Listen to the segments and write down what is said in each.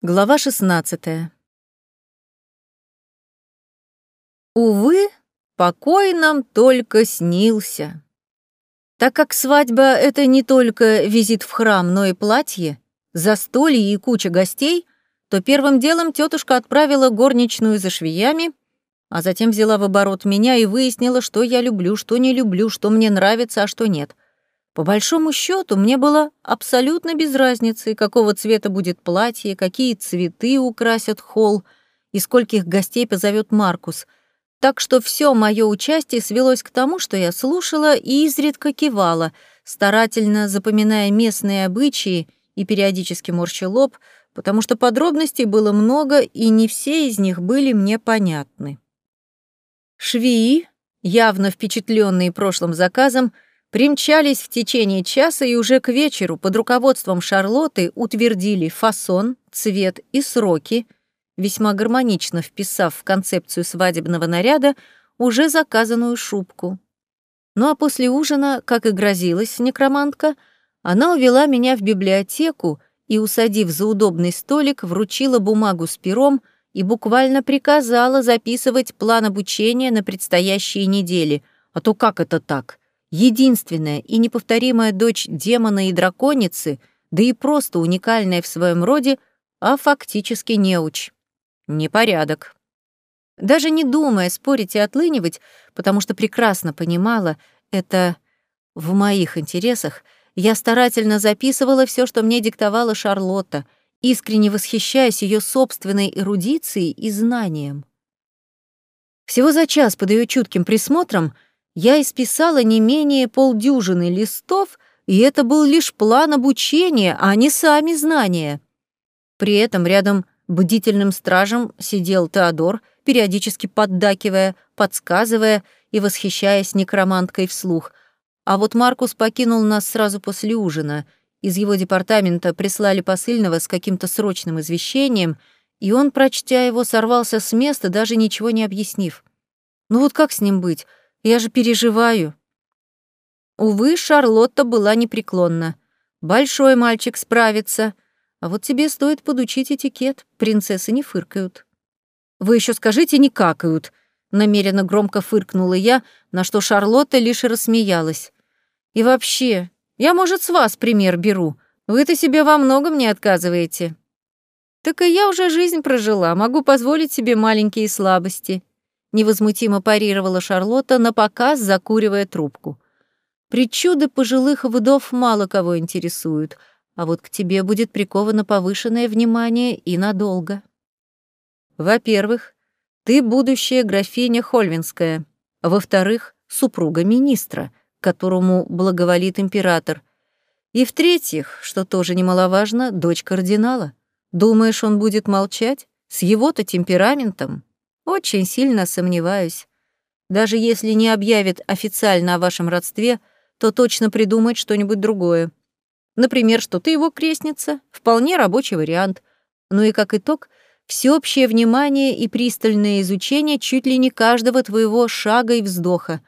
Глава 16. Увы, покой нам только снился. Так как свадьба — это не только визит в храм, но и платье, застолье и куча гостей, то первым делом тетушка отправила горничную за швеями, а затем взяла в оборот меня и выяснила, что я люблю, что не люблю, что мне нравится, а что нет — по большому счету мне было абсолютно без разницы, какого цвета будет платье, какие цветы украсят холл и скольких гостей позовет Маркус. Так что все мое участие свелось к тому, что я слушала и изредка кивала, старательно запоминая местные обычаи и периодически морща лоб, потому что подробностей было много, и не все из них были мне понятны. Швеи, явно впечатленные прошлым заказом, примчались в течение часа и уже к вечеру под руководством Шарлотты утвердили фасон, цвет и сроки, весьма гармонично вписав в концепцию свадебного наряда уже заказанную шубку. Ну а после ужина, как и грозилась некромантка, она увела меня в библиотеку и, усадив за удобный столик, вручила бумагу с пером и буквально приказала записывать план обучения на предстоящие недели. А то как это так? Единственная и неповторимая дочь демона и драконицы, да и просто уникальная в своем роде, а фактически неуч. Непорядок. Даже не думая спорить и отлынивать, потому что прекрасно понимала, это в моих интересах, я старательно записывала все, что мне диктовала Шарлотта, искренне восхищаясь ее собственной эрудицией и знанием. Всего за час под ее чутким присмотром — я исписала не менее полдюжины листов, и это был лишь план обучения, а не сами знания. При этом рядом бдительным стражем сидел Теодор, периодически поддакивая, подсказывая и восхищаясь некроманткой вслух. А вот Маркус покинул нас сразу после ужина. Из его департамента прислали посыльного с каким-то срочным извещением, и он, прочтя его, сорвался с места, даже ничего не объяснив. Ну вот как с ним быть? Я же переживаю». Увы, Шарлотта была непреклонна. «Большой мальчик справится. А вот тебе стоит подучить этикет. Принцессы не фыркают». «Вы еще скажите, не какают», — намеренно громко фыркнула я, на что Шарлотта лишь рассмеялась. «И вообще, я, может, с вас пример беру. Вы-то себе во многом не отказываете». «Так и я уже жизнь прожила, могу позволить себе маленькие слабости невозмутимо парировала Шарлотта, на показ закуривая трубку. Причуды пожилых вдов мало кого интересуют, а вот к тебе будет приковано повышенное внимание и надолго. Во-первых, ты будущая графиня Хольвинская. Во-вторых, супруга министра, которому благоволит император. И в-третьих, что тоже немаловажно, дочь кардинала. Думаешь, он будет молчать? С его-то темпераментом? Очень сильно сомневаюсь. Даже если не объявит официально о вашем родстве, то точно придумает что-нибудь другое. Например, что ты его крестница. Вполне рабочий вариант. Ну и как итог, всеобщее внимание и пристальное изучение чуть ли не каждого твоего шага и вздоха.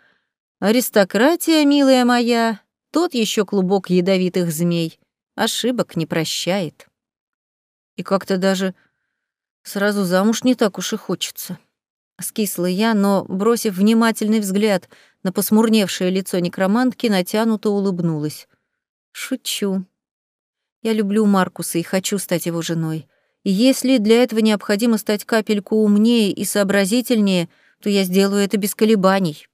Аристократия, милая моя, тот еще клубок ядовитых змей. Ошибок не прощает. И как-то даже сразу замуж не так уж и хочется. Скисла я, но, бросив внимательный взгляд на посмурневшее лицо некромантки, натянуто улыбнулась. «Шучу. Я люблю Маркуса и хочу стать его женой. И если для этого необходимо стать капельку умнее и сообразительнее, то я сделаю это без колебаний».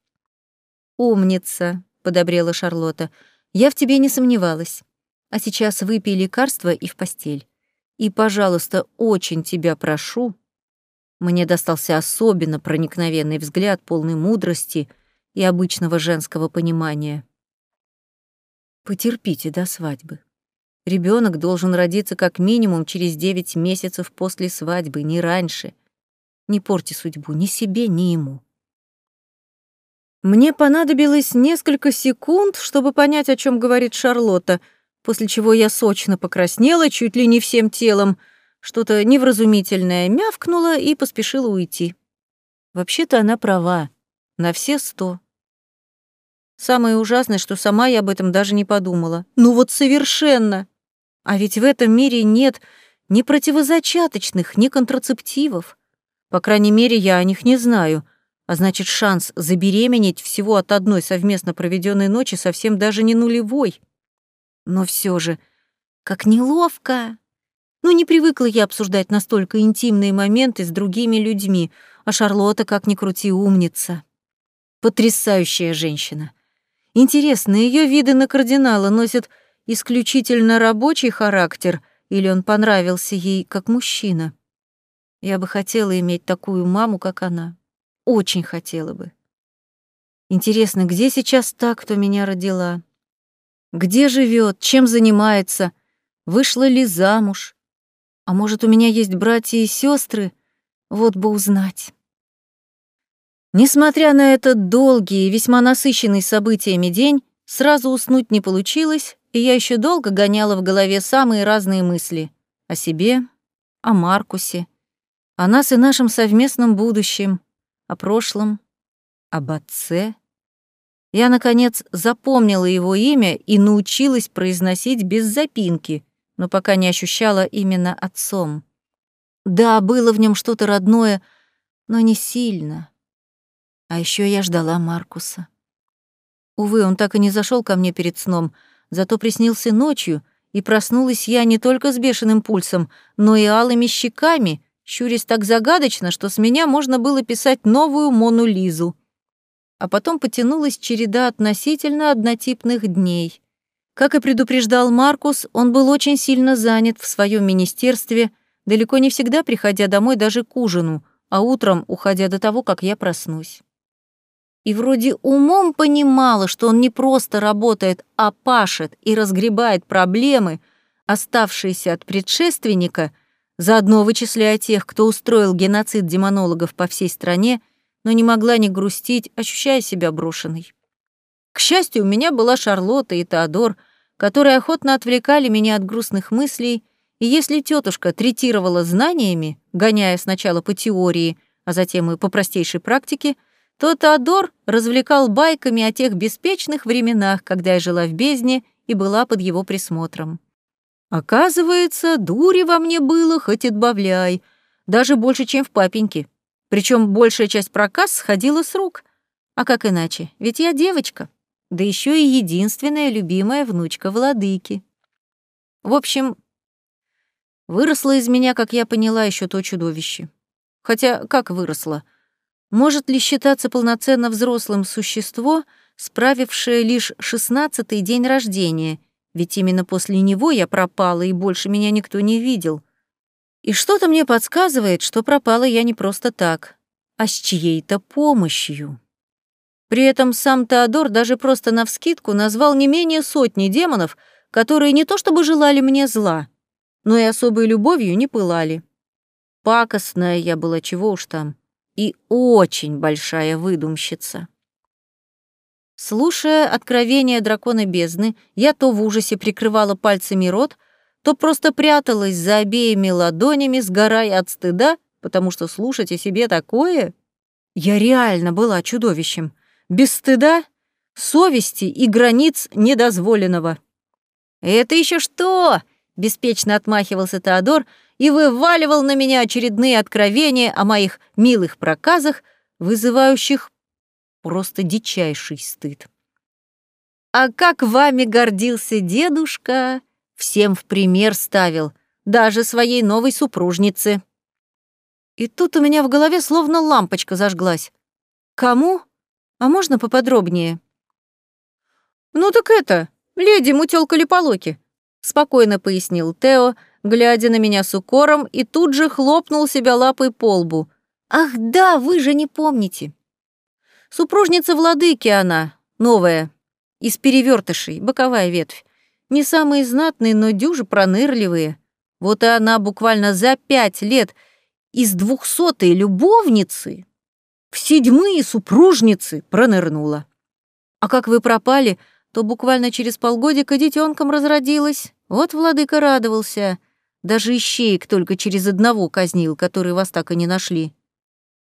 «Умница», — подобрела Шарлотта. «Я в тебе не сомневалась. А сейчас выпей лекарство и в постель. И, пожалуйста, очень тебя прошу, мне достался особенно проникновенный взгляд, полный мудрости и обычного женского понимания. Потерпите до свадьбы. Ребенок должен родиться как минимум через девять месяцев после свадьбы, не раньше. Не порти судьбу ни себе, ни ему. Мне понадобилось несколько секунд, чтобы понять, о чем говорит Шарлотта, после чего я сочно покраснела чуть ли не всем телом — что-то невразумительное мявкнула и поспешила уйти. Вообще-то она права. На все сто. Самое ужасное, что сама я об этом даже не подумала. Ну вот совершенно. А ведь в этом мире нет ни противозачаточных, ни контрацептивов. По крайней мере, я о них не знаю, а значит, шанс забеременеть всего от одной совместно проведенной ночи совсем даже не нулевой. Но все же, как неловко. Ну, не привыкла я обсуждать настолько интимные моменты с другими людьми, а Шарлотта, как ни крути, умница. Потрясающая женщина. Интересно, ее виды на кардинала носят исключительно рабочий характер или он понравился ей как мужчина? Я бы хотела иметь такую маму, как она. Очень хотела бы. Интересно, где сейчас та, кто меня родила? Где живет, чем занимается, вышла ли замуж? А может, у меня есть братья и сестры? Вот бы узнать. Несмотря на этот долгий и весьма насыщенный событиями день, сразу уснуть не получилось, и я еще долго гоняла в голове самые разные мысли о себе, о Маркусе, о нас и нашем совместном будущем, о прошлом, об отце. Я, наконец, запомнила его имя и научилась произносить без запинки, но пока не ощущала именно отцом. Да, было в нем что-то родное, но не сильно. А еще я ждала Маркуса. Увы, он так и не зашел ко мне перед сном, зато приснился ночью, и проснулась я не только с бешеным пульсом, но и алыми щеками, щурясь так загадочно, что с меня можно было писать новую Мону Лизу. А потом потянулась череда относительно однотипных дней. Как и предупреждал Маркус, он был очень сильно занят в своем министерстве, далеко не всегда приходя домой даже к ужину, а утром уходя до того, как я проснусь и вроде умом понимала, что он не просто работает, а пашет и разгребает проблемы, оставшиеся от предшественника, заодно вычисляя тех, кто устроил геноцид демонологов по всей стране, но не могла не грустить, ощущая себя брошенной. К счастью, у меня была Шарлотта и Теодор, которые охотно отвлекали меня от грустных мыслей, и если тетушка третировала знаниями, гоняя сначала по теории, а затем и по простейшей практике, то Теодор развлекал байками о тех беспечных временах, когда я жила в бездне и была под его присмотром. Оказывается, дури во мне было, хоть отбавляй, даже больше, чем в папеньке. Причем большая часть проказ сходила с рук. А как иначе? Ведь я девочка, да еще и единственная любимая внучка владыки. В общем, выросло из меня, как я поняла, еще то чудовище. Хотя как выросло — может ли считаться полноценно взрослым существо, справившее лишь шестнадцатый день рождения, ведь именно после него я пропала, и больше меня никто не видел. И что-то мне подсказывает, что пропала я не просто так, а с чьей-то помощью. При этом сам Теодор даже просто навскидку назвал не менее сотни демонов, которые не то чтобы желали мне зла, но и особой любовью не пылали. Пакостная я была, чего уж там и очень большая выдумщица. Слушая откровения дракона бездны, я то в ужасе прикрывала пальцами рот, то просто пряталась за обеими ладонями, сгорая от стыда, потому что слушать о себе такое... Я реально была чудовищем. Без стыда, совести и границ недозволенного. «Это еще что?» — беспечно отмахивался Теодор, и вываливал на меня очередные откровения о моих милых проказах, вызывающих просто дичайший стыд. А как вами гордился дедушка, всем в пример ставил, даже своей новой супружнице. И тут у меня в голове словно лампочка зажглась. Кому? А можно поподробнее? Ну так это, леди Мутёлка Липолоки, спокойно пояснил Тео, глядя на меня с укором, и тут же хлопнул себя лапой по лбу. «Ах да, вы же не помните!» Супружница владыки она, новая, из перевертышей, боковая ветвь. Не самые знатные, но дюжи пронырливые. Вот и она буквально за пять лет из двухсотой любовницы в седьмые супружницы пронырнула. А как вы пропали, то буквально через полгодика детенком разродилась. Вот владыка радовался. Даже ищеек только через одного казнил, которые вас так и не нашли.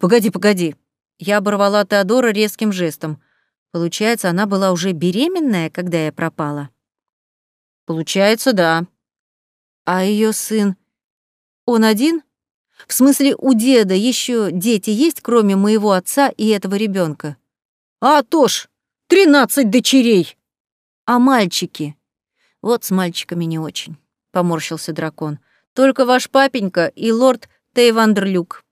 Погоди, погоди. Я оборвала Теодора резким жестом. Получается, она была уже беременная, когда я пропала? Получается, да. А ее сын он один? В смысле, у деда еще дети есть, кроме моего отца и этого ребенка? А то ж, тринадцать дочерей. А мальчики? Вот с мальчиками не очень, поморщился дракон. Только ваш папенька и лорд Тейвандерлюк.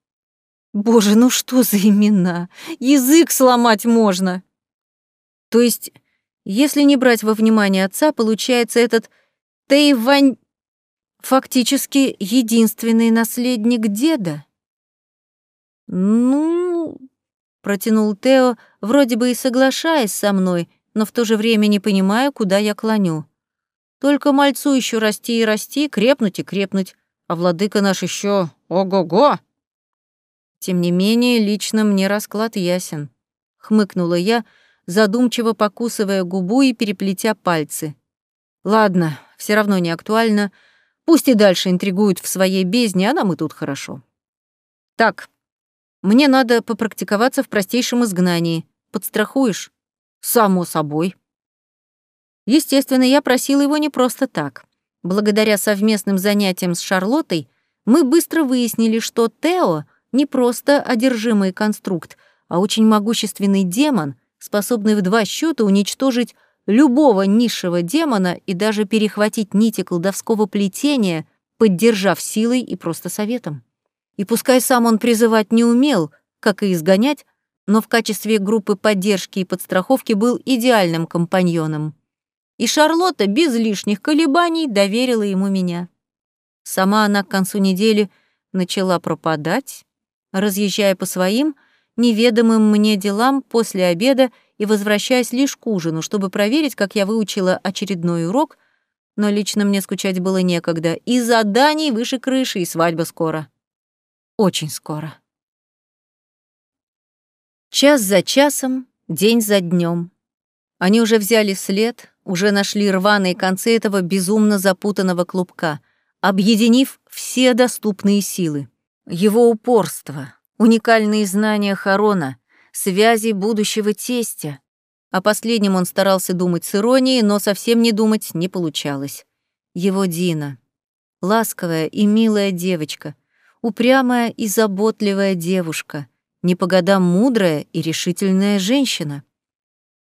Боже, ну что за имена? Язык сломать можно. То есть, если не брать во внимание отца, получается этот Тейвань фактически единственный наследник деда. Ну, протянул Тео, вроде бы и соглашаясь со мной, но в то же время не понимая, куда я клоню. Только мальцу еще расти и расти, крепнуть и крепнуть, а владыка наш еще ого-го. Тем не менее, лично мне расклад ясен. Хмыкнула я, задумчиво покусывая губу и переплетя пальцы. Ладно, все равно не актуально. Пусть и дальше интригуют в своей бездне, а нам и тут хорошо. Так, мне надо попрактиковаться в простейшем изгнании. Подстрахуешь? Само собой. Естественно, я просила его не просто так. Благодаря совместным занятиям с Шарлоттой мы быстро выяснили, что Тео не просто одержимый конструкт, а очень могущественный демон, способный в два счета уничтожить любого низшего демона и даже перехватить нити колдовского плетения, поддержав силой и просто советом. И пускай сам он призывать не умел, как и изгонять, но в качестве группы поддержки и подстраховки был идеальным компаньоном. И Шарлотта без лишних колебаний доверила ему меня. Сама она к концу недели начала пропадать, разъезжая по своим неведомым мне делам после обеда и возвращаясь лишь к ужину, чтобы проверить, как я выучила очередной урок, но лично мне скучать было некогда, и заданий выше крыши, и свадьба скоро. Очень скоро. Час за часом, день за днем. Они уже взяли след, уже нашли рваные концы этого безумно запутанного клубка, объединив все доступные силы. Его упорство, уникальные знания Харона, связи будущего тестя. О последнем он старался думать с иронией, но совсем не думать не получалось. Его Дина. Ласковая и милая девочка, упрямая и заботливая девушка, не по годам мудрая и решительная женщина.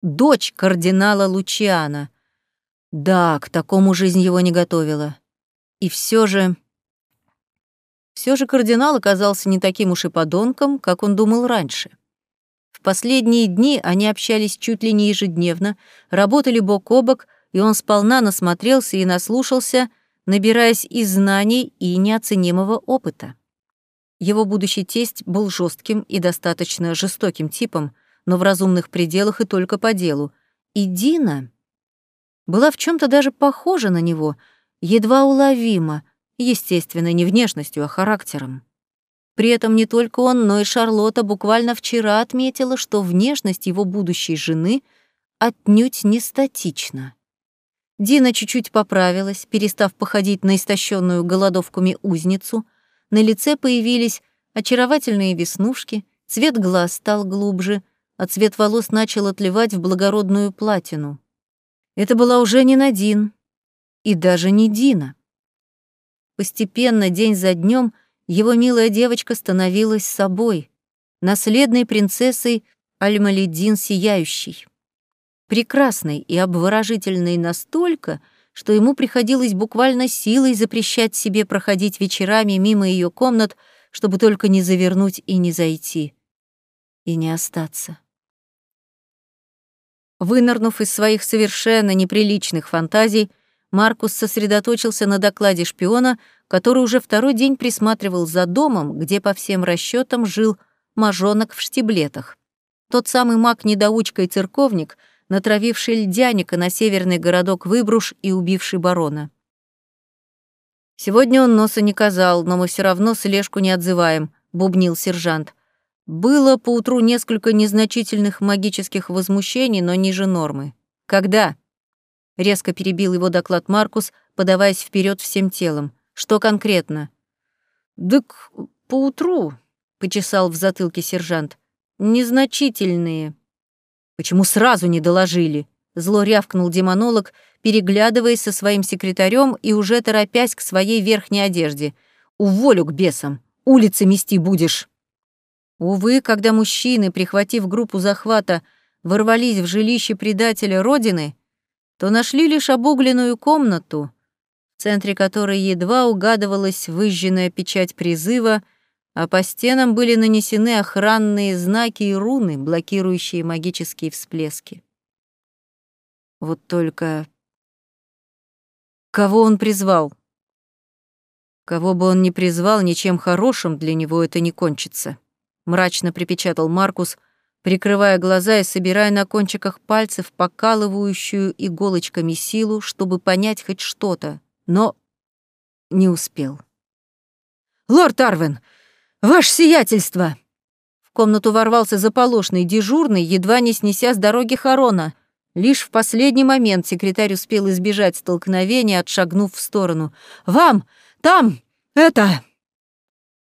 Дочь кардинала Лучиана. Да, к такому жизнь его не готовила. И все же... Все же кардинал оказался не таким уж и подонком, как он думал раньше. Последние дни они общались чуть ли не ежедневно, работали бок о бок, и он сполна насмотрелся и наслушался, набираясь и знаний, и неоценимого опыта. Его будущий тесть был жестким и достаточно жестоким типом, но в разумных пределах и только по делу. И Дина была в чем то даже похожа на него, едва уловимо — Естественно, не внешностью, а характером. При этом не только он, но и Шарлотта буквально вчера отметила, что внешность его будущей жены отнюдь не статична. Дина чуть-чуть поправилась, перестав походить на истощенную голодовками узницу. На лице появились очаровательные веснушки, цвет глаз стал глубже, а цвет волос начал отливать в благородную платину. Это была уже не Надин и даже не Дина. Постепенно, день за днем, его милая девочка становилась собой, наследной принцессой Альмалидин Сияющей. Прекрасной и обворожительной настолько, что ему приходилось буквально силой запрещать себе проходить вечерами мимо ее комнат, чтобы только не завернуть и не зайти. И не остаться. Вынырнув из своих совершенно неприличных фантазий, Маркус сосредоточился на докладе шпиона, который уже второй день присматривал за домом, где по всем расчетам жил мажонок в штиблетах. Тот самый маг-недоучка и церковник, натравивший льдяника на северный городок Выбруш и убивший барона. «Сегодня он носа не казал, но мы все равно слежку не отзываем», — бубнил сержант. «Было поутру несколько незначительных магических возмущений, но ниже нормы. Когда?» Резко перебил его доклад Маркус, подаваясь вперед всем телом. «Что конкретно?» «Дык, поутру», — почесал в затылке сержант. «Незначительные». «Почему сразу не доложили?» Зло рявкнул демонолог, переглядываясь со своим секретарем и уже торопясь к своей верхней одежде. Уволю к бесам. Улицы мести будешь. Увы, когда мужчины, прихватив группу захвата, ворвались в жилище предателя Родины, то нашли лишь обугленную комнату, центре которой едва угадывалась выжженная печать призыва, а по стенам были нанесены охранные знаки и руны, блокирующие магические всплески. Вот только... Кого он призвал? Кого бы он ни призвал, ничем хорошим для него это не кончится. Мрачно припечатал Маркус, прикрывая глаза и собирая на кончиках пальцев покалывающую иголочками силу, чтобы понять хоть что-то, но не успел. «Лорд Арвен, ваше сиятельство!» В комнату ворвался заполошный дежурный, едва не снеся с дороги Харона. Лишь в последний момент секретарь успел избежать столкновения, отшагнув в сторону. «Вам! Там! Это...»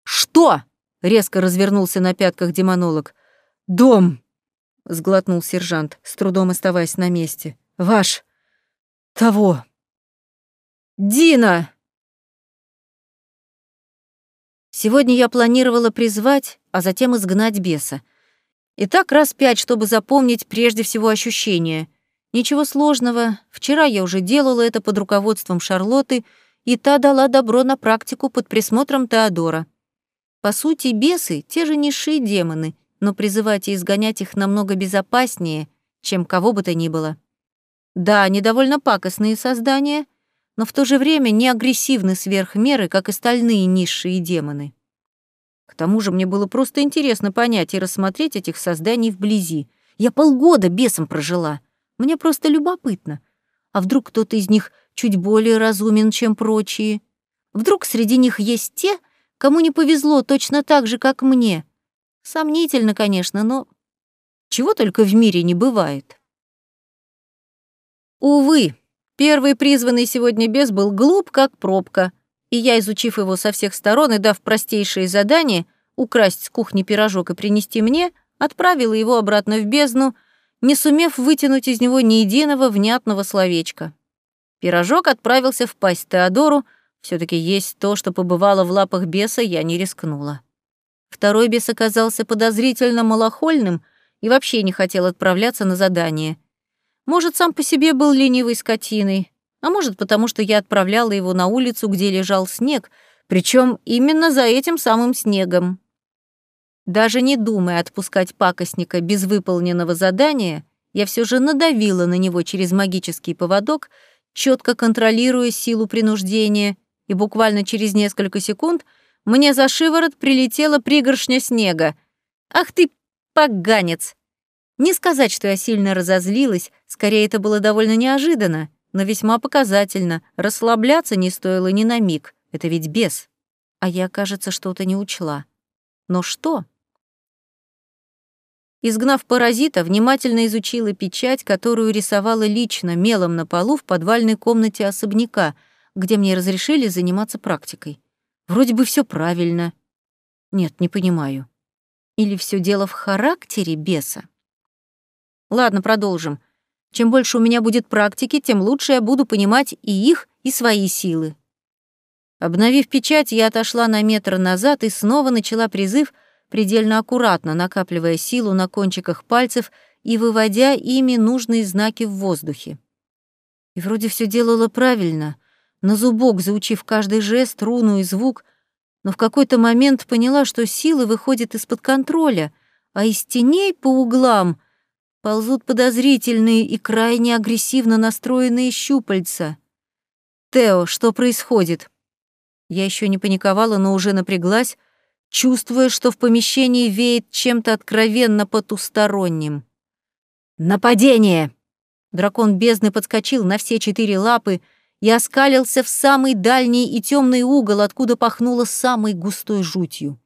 «Что?» — резко развернулся на пятках демонолог. «Дом!» — сглотнул сержант, с трудом оставаясь на месте. «Ваш... того...» «Дина!» Сегодня я планировала призвать, а затем изгнать беса. И так раз пять, чтобы запомнить прежде всего ощущения. Ничего сложного, вчера я уже делала это под руководством Шарлотты, и та дала добро на практику под присмотром Теодора. По сути, бесы — те же низшие демоны, но призывать и изгонять их намного безопаснее, чем кого бы то ни было. Да, они довольно пакостные создания, но в то же время не агрессивны сверх меры, как остальные низшие демоны. К тому же мне было просто интересно понять и рассмотреть этих созданий вблизи. Я полгода бесом прожила — мне просто любопытно. А вдруг кто-то из них чуть более разумен, чем прочие? Вдруг среди них есть те, кому не повезло точно так же, как мне? Сомнительно, конечно, но чего только в мире не бывает. Увы, первый призванный сегодня бес был глуп, как пробка, и я, изучив его со всех сторон и дав простейшие задания украсть с кухни пирожок и принести мне, отправила его обратно в бездну, не сумев вытянуть из него ни единого внятного словечка. Пирожок отправился в пасть Теодору, все таки есть то, что побывало в лапах беса, я не рискнула. Второй бес оказался подозрительно малохольным и вообще не хотел отправляться на задание. Может, сам по себе был ленивой скотиной, а может, потому что я отправляла его на улицу, где лежал снег, причем именно за этим самым снегом. Даже не думая отпускать пакостника без выполненного задания, я все же надавила на него через магический поводок, четко контролируя силу принуждения, и буквально через несколько секунд мне за шиворот прилетела пригоршня снега. «Ах ты, поганец!» Не сказать, что я сильно разозлилась, скорее это было довольно неожиданно, но весьма показательно. Расслабляться не стоило ни на миг, это ведь бес. А я, кажется, что-то не учла. Но что? Изгнав паразита, внимательно изучила печать, которую рисовала лично мелом на полу в подвальной комнате особняка, где мне разрешили заниматься практикой. Вроде бы все правильно. Нет, не понимаю. Или все дело в характере беса? Ладно, продолжим. Чем больше у меня будет практики, тем лучше я буду понимать и их, и свои силы. Обновив печать, я отошла на метр назад и снова начала призыв, предельно аккуратно накапливая силу на кончиках пальцев и выводя ими нужные знаки в воздухе. И вроде все делала правильно, на зубок заучив каждый жест, руну и звук, но в какой-то момент поняла, что сила выходит из-под контроля, а из теней по углам ползут подозрительные и крайне агрессивно настроенные щупальца. «Тео, что происходит?» Я еще не паниковала, но уже напряглась, чувствуя, что в помещении веет чем-то откровенно потусторонним. «Нападение!» Дракон бездны подскочил на все четыре лапы и оскалился в самый дальний и темный угол, откуда пахнуло самой густой жутью.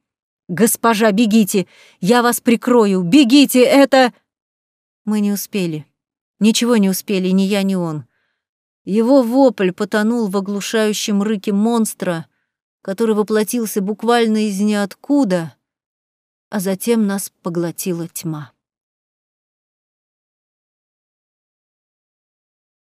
«Госпожа, бегите! Я вас прикрою! Бегите! Это...» Мы не успели. Ничего не успели, ни я, ни он. Его вопль потонул в оглушающем рыке монстра — который воплотился буквально из ниоткуда, а затем нас поглотила тьма.